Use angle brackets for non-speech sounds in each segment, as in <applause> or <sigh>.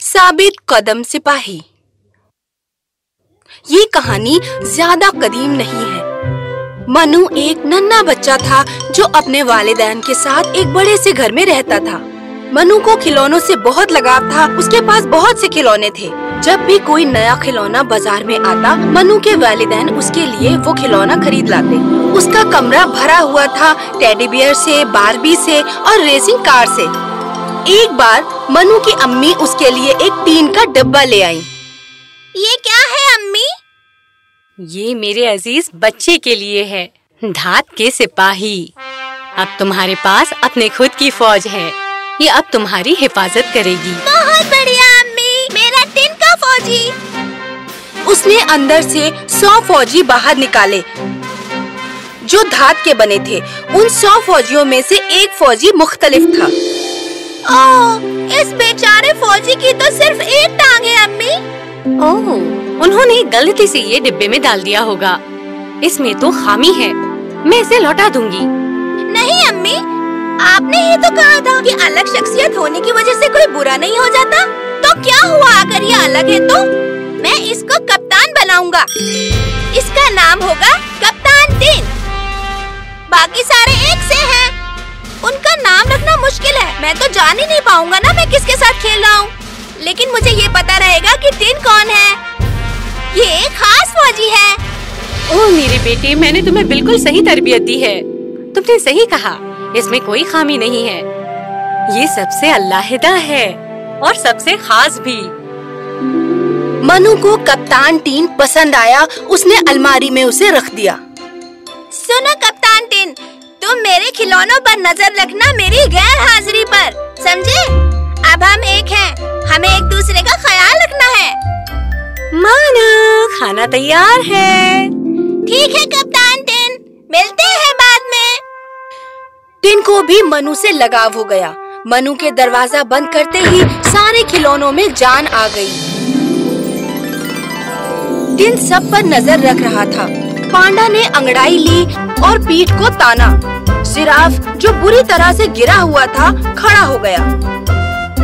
साबित कदम सिपाही। ये कहानी ज़्यादा कदीम नहीं है। मनु एक नन्हा बच्चा था जो अपने वालिदैन के साथ एक बड़े से घर में रहता था। मनु को खिलौनों से बहुत लगाव था, उसके पास बहुत से खिलौने थे। जब भी कोई नया खिलौना बाज़ार में आता मनु के वालिदैन उसके लिए वो खिलौना खरीद लाते। उसका कमरा भरा हुआ था टेडी बियर से बारबी से और रेसिंग कार से। एक बार मनु की अम्मी उसके लिए एक टीन का डब्बा ले आई। ये क्या है अम्मी? ये मेरे अज़ीज़ बच्चे के लिए है। धात के सिपाही। अब तुम्हारे पास अपने खुद की फौज है। ये अब तुम्हारी हिफाजत करेगी। बहुत बढ़िया उसने अंदर से सौ फौजी बाहर निकाले। जो धात के बने थे उन सौ फौजियों में से एक फौजी मुख्तलिफ़ था। ओह, इस बेचारे फौजी की तो सिर्फ़ एक टांग है अम्मी। ओह, उन्होंने गलती से ये डिब्बे में डाल दिया होगा। इसमें तो खामी है। मैं इसे लौटा दूँगी। नहीं अम्मी आपने ये तो कहा था कि अलग शख्सियत होने की वजह से कोई बुरा नहीं हो जाता। तो क्या हुआ अगर ये अलग है तो? मैं इसको कप्तान बनाऊँगा। इसका नाम होगा कप्तान तीन। बाकी सारे एक से हैं। उनका नाम रखना मुश्किल है। मैं तो जान ही नहीं पाऊँगा ना मैं किसके साथ खेल रहा हूँ। लेकिन मुझे ये पता रहेगा कि तीन कौन है। ये एक खास फौजी है। ओह, मेरे बेटे, मैंने तुम्हें बिल्कुल सही तरबियत दी है। तुमने सही कहा, इसमें कोई खामी नहीं है। ये सबसे अल्लाहिदा है और सबसे खास भी। मनु को कप्तान टीन पसंद आया। उसने अलमारी में उसे रख दिया। सुनो कप्तान टीन तुम मेरे खिलौनों पर नज़र रखना मेरी गैर हाजिरी पर समझे? अब हम एक हैं हमें एक दूसरे का ख्याल रखना है। माना खाना तैयार है। ठीक है कप्तान टिन मिलते हैं बाद में। टिन को भी मनु से लगाव हो गया। मनु के दरवाज़ा बंद करते ही सारे खिलौनों में जान आ गई। टिन सब पर नज़र रख रहा था। पांडा ने अंगड़ाई ली और पीठ को ताना। जिराफ, जो बुरी तरह से गिरा हुआ था, खड़ा हो गया।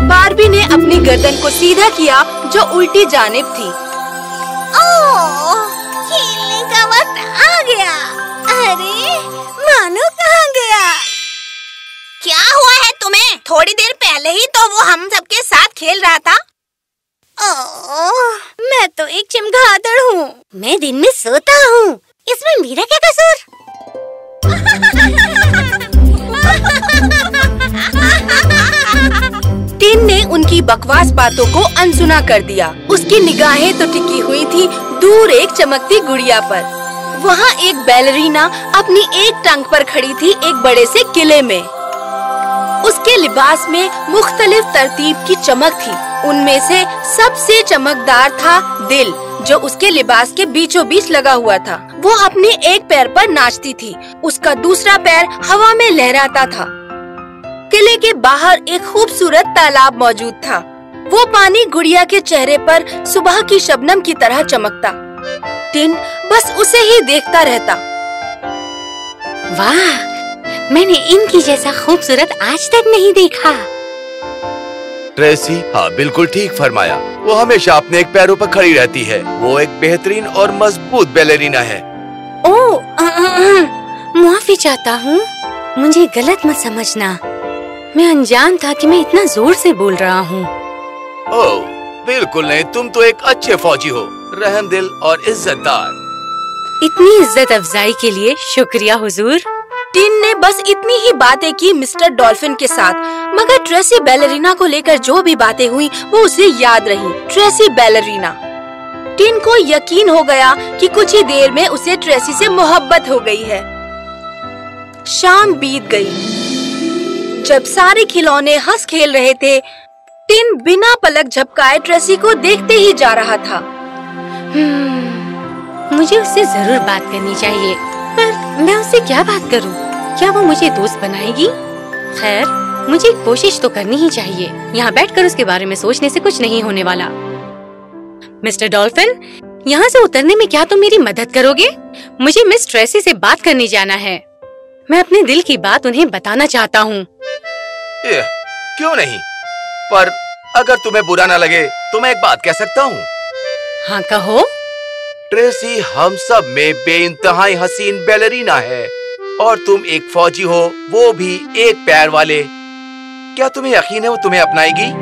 बारबी ने अपनी गर्दन को सीधा किया, जो उल्टी जानिब थी। खेलने का वक्त आ गया। अरे, मानो कहाँ गया? क्या हुआ है तुम्हें? थोड़ी देर पहले ही तो वो हम सबके साथ खेल रहा था। मैं तो एक चमगादड़ हूँ। मैं दिन में सोता हूँ। इसमें मेरा क्या कसूर? टिन ने उनकी बकवास बातों को अनसुना कर दिया। उसकी निगाहें तो टिकी हुई थी दूर एक चमकती गुड़िया पर। वहाँ एक बैलरीना अपनी एक टंग पर खड़ी थी एक बड़े से किले में। उसके लिबास में मुख्तलिफ़ तरतीब की चमक थी। उनमें से सबसे चमकदार था दिल, जो उसके लिबास के बीचों बीच लगा हुआ था। वो अपने एक पैर पर नाचती थी। उसका दूसरा पैर हवा में लहराता था। किले के बाहर एक खूबसूरत तालाब मौजूद था। वो पानी गुड़िया के चेहरे पर सुबह की शबनम की तरह चमकता। टिन बस उसे ही देखता रहता। वाह! मैंने इनकी जैसा खूबसूरत आज तक नहीं देखा। ट्रेसी? हाँ बिल्कुल ठीक फरमाया। वो हमेशा अपने एक पैरों पर खड़ी रहती है। वो एक बेहतरीन और मज़बूत बैलेरिना है। ओ मुआफी चाहता हूँ। मुझे गलत मत समझना। मैं अनजान था कि मैं इतना ज़ोर से बोल रहा हूँ। ओह बिल्कुल नहीं। तुम तो एक अच्छे फौजी हो। रहम दिल और इज्जतदार। इतनी इज़्ज़त अफजाई के लिए शुक्रिया हुजूर। टिन ने बस इतनी ही बातें की मिस्टर डॉल्फिन के साथ मगर ट्रेसी बैलरीना को लेकर जो भी बातें हुई वो उसे याद रही ट्रेसी बैलरीना। टिन को यकीन हो गया कि कुछ ही देर में उसे ट्रेसी से मोहब्बत हो गई है। शाम बीत गई। जब सारे खिलौने हंस खेल रहे थे टिन बिना पलक झपकाए ट्रेसी को देखते ही जा रहा था। हम्म, मुझे उससे ज़रूर बात करनी चाहिए पर मैं उससे क्या बात करूँ? क्या वो मुझे दोस्त बनाएगी? खैर मुझे कोशिश तो करनी ही चाहिए। यहाँ बैठकर उसके बारे में सोचने से कुछ नहीं होने वाला। मिस्टर डॉल्फिन यहाँ से उतरने में क्या तुम मेरी मदद करोगे? मुझे मिस ट्रेसी से बात करने जाना है। मैं अपने दिल की बात उन्हें बताना चाहता हूँ। क्यों नहीं? पर अगर तुम्हें बुरा ना लगे तो मैं एक बात कह सकता हूँ। हाँ कहो। ट्रेसी हम सब में बेइंतहाई हसीन बैलरीना है। और तुम एक फौजी हो, वो भी एक पैर वाले। क्या तुम्हें यकीन है वो तुम्हें अपनाएगी?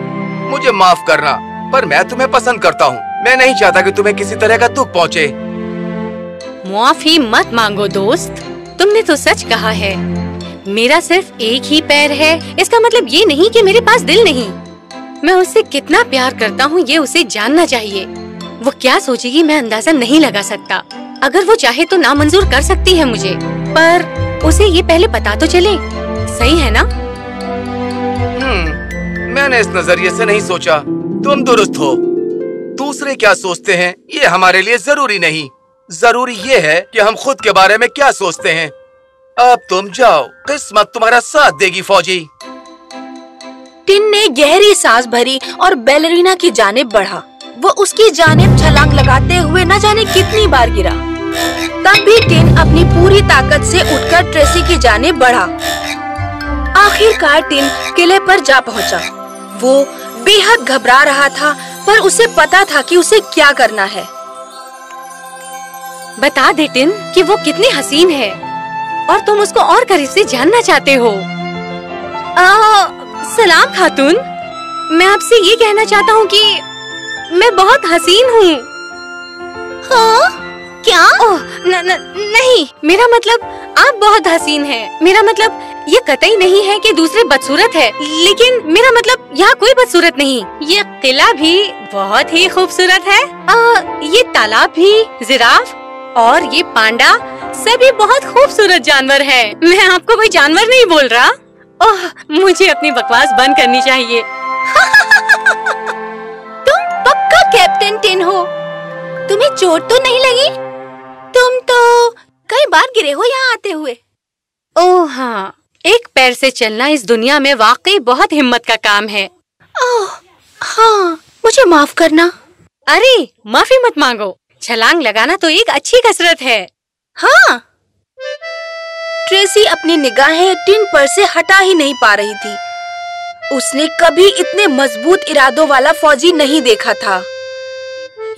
मुझे माफ़ करना, पर मैं तुम्हें पसंद करता हूँ। मैं नहीं चाहता कि तुम्हें किसी तरह का दुख पहुँचे। मुआफी मत मांगो, दोस्त। तुमने तो सच कहा है। मेरा सिर्फ़ एक ही पैर है। इसका मतलब ये नहीं कि मेरे पास दिल नहीं। मैं उससे कितना प्यार करता हूँ, ये उसे जानना चाहिए। वो क्या सोचेगी, मैं अंदाज़ा नहीं लगा सकता। अगर वो चाहे तो नामंजूर कर सकती है मुझे। पर उसे ये पहले पता तो चले। सही है ना? हम्म, मैंने इस नज़रिए से नहीं सोचा। तुम दुरुस्त हो। दूसरे क्या सोचते हैं ये हमारे लिए ज़रूरी नहीं। ज़रूरी ये है कि हम खुद के बारे में क्या सोचते हैं। अब तुम जाओ किस्मत तुम्हारा साथ देगी फौजी। टिन ने गहरी सांस भरी और बैलरीना की जानिब बढ़ा। वो उसकी जानिब छलांग लगाते हुए न जाने कितनी बार गिरा। तब भी टिन अपनी पूरी ताकत से उठकर ट्रेसी की जाने बढ़ा। आखिरकार टिन किले पर जा पहुँचा। वो बेहद घबरा रहा था पर उसे पता था कि उसे क्या करना है। बता दे टिन कि वो कितनी हसीन है और तुम उसको और करीब से जानना चाहते हो। आ, सलाम खातून। मैं आपसे ये कहना चाहता हूँ कि मैं बहुत हसीन हूँ। हाँ? क्या? ओह न, न, नहीं। मेरा मतलब आप बहुत हसीन हैं। मेरा मतलब ये कतई नहीं है कि दूसरे बदसूरत है। लेकिन मेरा मतलब यहाँ कोई बदसूरत नहीं। ये किला भी बहुत ही खूबसूरत है। आ, ये तालाब भी जिराफ और ये पांडा सभी बहुत खूबसूरत जानवर है। मैं आपको कोई जानवर नहीं बोल रहा। ओह मुझे अपनी बकवास बंद करनी चाहिए। <laughs> तुम पक्का कैप्टन टिन हो। तुम्हें चोट तो नहीं लगी? तुम तो कई बार गिरे हो यहाँ आते हुए। ओह हाँ। एक पैर से चलना इस दुनिया में वाकई बहुत हिम्मत का काम है। ओह हाँ मुझे माफ़ करना। अरे माफ़ी मत मांगो। छलांग लगाना तो एक अच्छी कसरत है। हाँ। ट्रेसी अपनी निगाहें टिन पर से हटा ही नहीं पा रही थी। उसने कभी इतने मज़बूत इरादों वाला फौजी नहीं देखा था।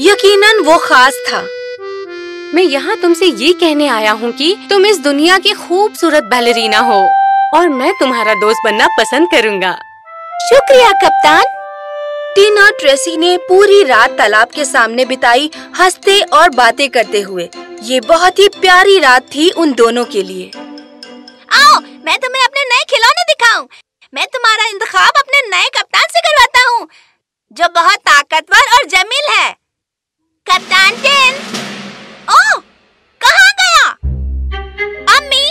यकीनन वो खास था। मैं यहाँ तुमसे ये कहने आया हूँ कि तुम इस दुनिया की खूबसूरत बैलरीना हो, और मैं तुम्हारा दोस्त बनना पसंद करूँगा। शुक्रिया, कप्तान। टिन और ट्रेसी ने पूरी रात तालाब के सामने बिताई हँसते और बातें करते हुए। ये बहुत ही प्यारी रात थी उन दोनों के लिए। आओ, मैं तुम्हें अपने नए खिलौने दिखाऊँ। मैं तुम्हारा इंतखाब अपने नए कप्तान से करवाता हूँ, जो बहुत ताकतवर और जमील है। कप्तान टिन। ओ कहाँ गया? अम्मी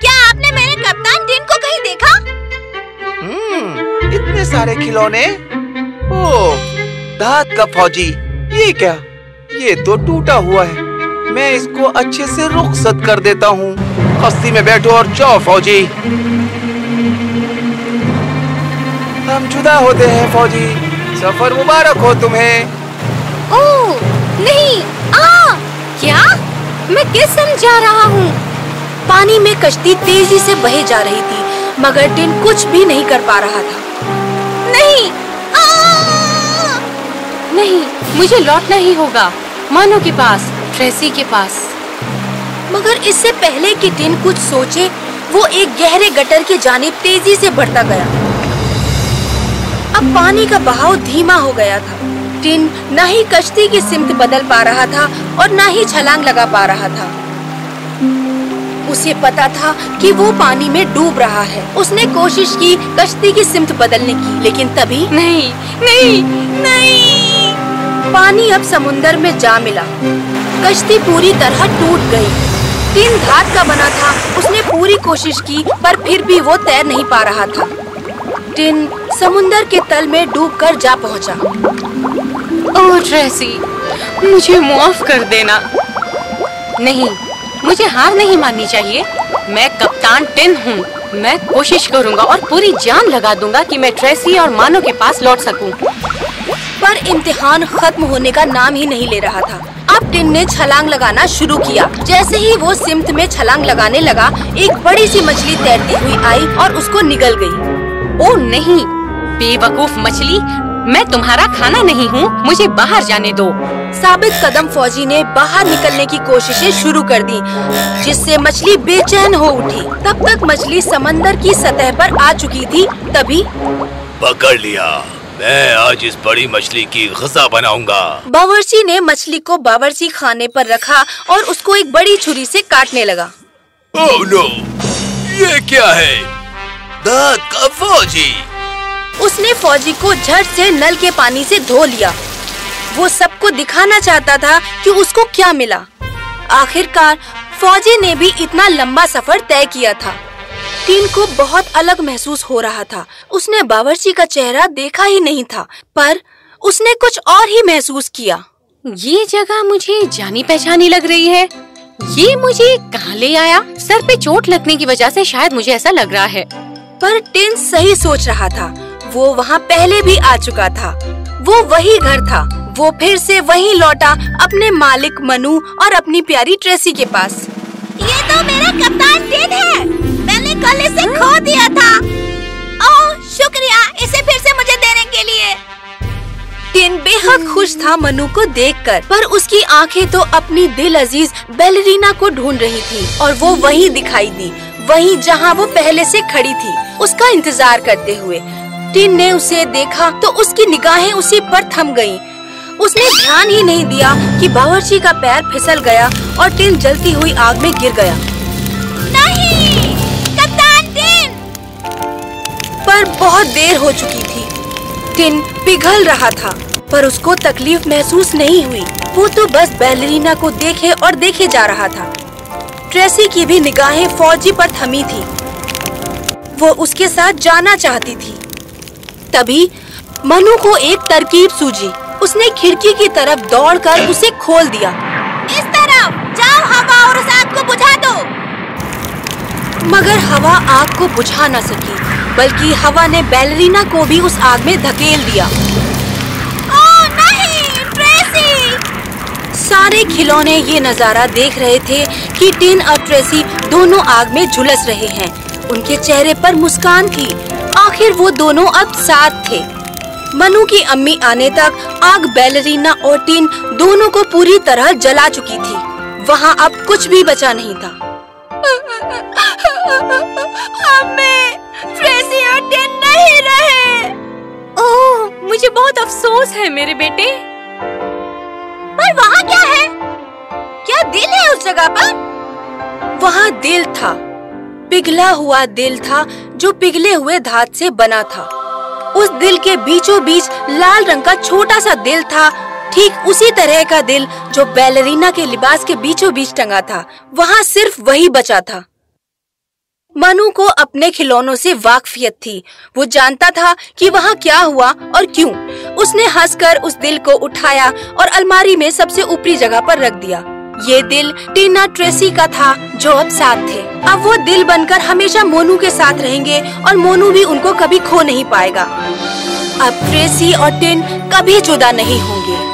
क्या आपने मेरे कप्तान टिन को कहीं देखा? हम्म, इतने सारे खिलौने। ओह धात का फौजी ये क्या? ये तो टूटा हुआ है। मैं इसको अच्छे से रुखसत कर देता हूँ। कश्ती में बैठो और जाओ फौजी। हम जुदा होते हैं फौजी। सफ़र मुबारक हो तुम्हें। ओह नहीं आ संग जा रहा हूँ। पानी में कश्ती तेज़ी से बहे जा रही थी, मगर टिन कुछ भी नहीं कर पा रहा था। नहीं! नहीं, मुझे लौटना ही होगा। मानो के पास, ट्रेसी के पास। मगर इससे पहले कि टिन कुछ सोचे, वो एक गहरे गटर की जानिब तेज़ी से बढ़ता गया। अब पानी का बहाव धीमा हो गया था। टिन न ही कश्ती की सिमत बदल पा रहा था और न ही छलांग लगा पा रहा था। उसे पता था कि वो पानी में डूब रहा है। उसने कोशिश की कश्ती की सिमत बदलने की लेकिन तभी नहीं नहीं नहीं। पानी अब समुंदर में जा मिला। कश्ती पूरी तरह टूट गई। टिन धात का बना था। उसने पूरी कोशिश की पर फिर भी वो तैर नहीं पा रहा था। टिन समुंदर के तल में डूबकर जा पहुँचा। ओह ट्रेसी मुझे माफ़ कर देना। नहीं मुझे हार नहीं माननी चाहिए। मैं कप्तान टिन हूँ। मैं कोशिश करूँगा और पूरी जान लगा दूँगा कि मैं ट्रेसी और मानो के पास लौट सकूँ। पर इम्तिहान खत्म होने का नाम ही नहीं ले रहा था। अब टिन ने छलांग लगाना शुरू किया। जैसे ही वो सिमत में छलांग लगाने लगा एक बड़ी सी मछली तैरती हुई आई और उसको निगल गई। ओ नहीं बेवकूफ़ मछली मैं तुम्हारा खाना नहीं हूँ मुझे बाहर जाने दो। साबित कदम फौजी ने बाहर निकलने की कोशिशें शुरू कर दी जिससे मछली बेचैन हो उठी। तब तक मछली समंदर की सतह पर आ चुकी थी तभी पकड़ लिया। मैं आज इस बड़ी मछली की गजा बनाऊँगा। बावर्ची ने मछली को बावर्ची खाने पर रखा और उसको एक बड़ी छुरी से काटने लगा। ओह नो ये क्या है? दांत का फौजी। उसने फौजी को झट से नल के पानी से धो लिया। वो सबको दिखाना चाहता था कि उसको क्या मिला। आखिरकार फौजी ने भी इतना लंबा सफ़र तय किया था। टीन को बहुत अलग महसूस हो रहा था। उसने बावर्ची का चेहरा देखा ही नहीं था पर उसने कुछ और ही महसूस किया। ये जगह मुझे जानी पहचानी लग रही है। ये मुझे कहाँ ले आया? सर पे चोट लगने की वजह से शायद मुझे ऐसा लग रहा है। पर टिन सही सोच रहा था। वो वहाँ पहले भी आ चुका था। वो वही घर था। वो फिर से वहीं लौटा अपने मालिक मनु और अपनी प्यारी ट्रेसी के पास। ये तो मेरा कप्तान टिन है। मैंने कल इसे खो दिया था। ओह शुक्रिया। इसे फिर से मुझे देने के लिए। टिन बेहद खुश था मनु को देखकर, पर उसकी आँखें तो अपनी दिल अज़ीज़ बैलरीना को ढूंढ रही थी और वो वहीं दिखाई दी वहीं जहाँ वो पहले से खड़ी थी। उसका इंतज़ार करते हुए टिन ने उसे देखा तो उसकी निगाहें उसी पर थम गईं। उसने ध्यान ही नहीं दिया कि बावर्ची का पैर फिसल गया और टिन जलती हुई आग में गिर गया। नहीं! कप्तान टिन पर बहुत देर हो चुकी थी। टिन पिघल रहा था पर उसको तकलीफ़ महसूस नहीं हुई। वो तो बस बैलरीना को देखे और देखे जा रहा था। ट्रेसी की भी निगाहें फौजी पर थमी थी। वो उसके साथ जाना चाहती थी। तभी मनु को एक तरकीब सूझी। उसने खिड़की की तरफ़ दौड़कर उसे खोल दिया। इस तरफ़! जाओ हवा और उस आग को बुझा दो। मगर हवा आग को बुझा न सकी बल्कि हवा ने बैलरीना को भी उस आग में धकेल दिया। ओह नहीं! ट्रेसी! सारे खिलौने ये नज़ारा देख रहे थे कि टिन और ट्रेसी दोनों आग में झुलस रहे हैं। उनके चेहरे पर मुस्कान थी। आखिर वो दोनों अब साथ थे। मनु की अम्मी आने तक आग बैलरीना और टीन दोनों को पूरी तरह जला चुकी थी। वहाँ अब कुछ भी बचा नहीं था। अम्मी और टिन नहीं रहे। ओह मुझे बहुत अफसोस है मेरे बेटे। पर वहाँ क्या है? क्या दिल है उस जगह पर? वहाँ दिल था। पिघला हुआ दिल था, जो पिघले हुए धात से बना था। उस दिल के बीचों बीच लाल रंग का छोटा सा दिल था, ठीक उसी तरह का दिल जो बैलरीना के लिबास के बीचों बीच टंगा था, वहाँ सिर्फ़ वही बचा था। मनु को अपने खिलौनों से वाकफियत थी। वो जानता था कि वहाँ क्या हुआ और क्यों। उसने हंसकर उस दिल को उठाया और अलमारी में सबसे ऊपरी जगह पर रख दिया। ये दिल टीना ट्रेसी का था, जो अब साथ थे। अब वो दिल बनकर हमेशा मोनू के साथ रहेंगे और मोनू भी उनको कभी खो नहीं पाएगा। अब ट्रेसी और टिन कभी जुदा नहीं होंगे।